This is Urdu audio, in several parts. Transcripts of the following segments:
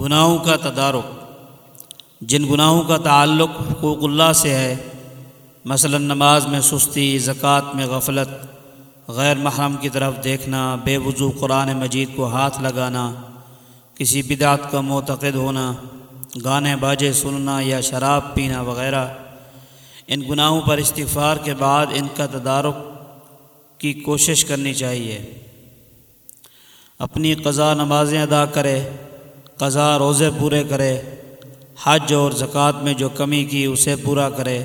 گناہوں کا تدارک، جن گناہوں کا تعلق حقوق اللہ سے ہے، مثلا نماز میں سستی، زکوٰۃ میں غفلت، غیر محرم کی طرف دیکھنا، بے وضو قرآن مجید کو ہاتھ لگانا، کسی بدعت کا معتقد ہونا، گانے باجے سننا یا شراب پینا وغیرہ، ان گناہوں پر استغفار کے بعد ان کا تدارک کی کوشش کرنی چاہیے۔ اپنی قضا نمازیں ادا کرے قضا روزے پورے کرے، حج اور زکوٰۃ میں جو کمی کی اسے پورا کرے،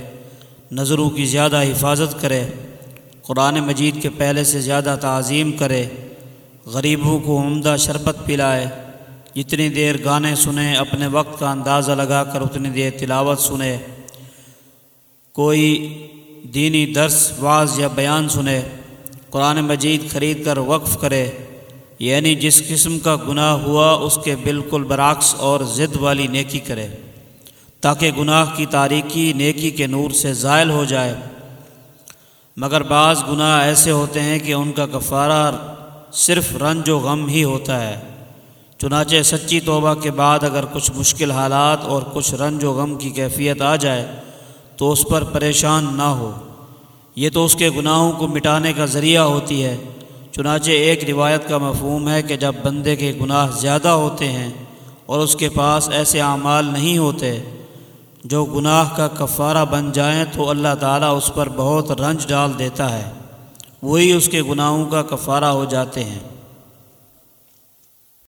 نظروں کی زیادہ حفاظت کرے، قرآن مجید کے پہلے سے زیادہ تعظیم کرے، غریبوں کو عمدہ شربت پلائے، جتنی دیر گانے سنیں اپنے وقت کا اندازہ لگا کر اتنی دیر تلاوت سنے، کوئی دینی درس، واز یا بیان سنے، قرآن مجید خرید کر وقف کرے یعنی جس قسم کا گناہ ہوا، اس کے بالکل برعکس اور ضد والی نیکی کرے۔ تاکہ گناہ کی تاریکی نیکی کے نور سے زائل ہو جائے۔ مگر بعض گناہ ایسے ہوتے ہیں کہ ان کا کفارہ صرف رنج و غم ہی ہوتا ہے۔ چنانچہ سچی توبہ کے بعد اگر کچھ مشکل حالات اور کچھ رنج و غم کی کیفیت آ جائے، تو اس پر پریشان نہ ہو۔ یہ تو اس کے گناہوں کو مٹانے کا ذریعہ ہوتی ہے۔ چنانچہ ایک روایت کا مفہوم ہے کہ جب بندے کے گناہ زیادہ ہوتے ہیں اور اس کے پاس ایسے اعمال نہیں ہوتے، جو گناہ کا کفارہ بن جائیں تو اللہ تعالیٰ اس پر بہت رنج ڈال دیتا ہے۔ وہی اس کے گناہوں کا کفارہ ہو جاتے ہیں۔